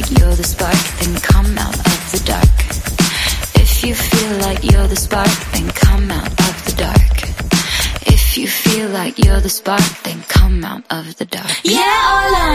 like you're the spark, then come out of the dark. If you feel like you're the spark, then come out of the dark. If you feel like you're the spark, then come out of the dark. Yeah, all I